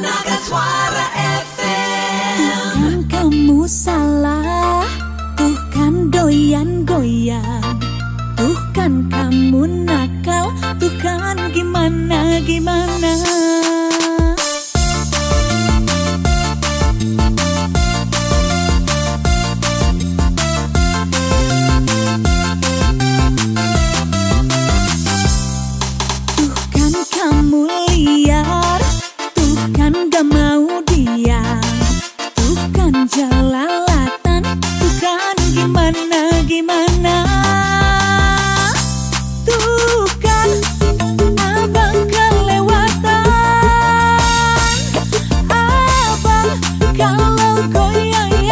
Naga Suara FM Bukan kamu salah Bukan doyan goyang. Bukan kamu nakal Bukan gimana gimana.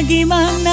lagi mana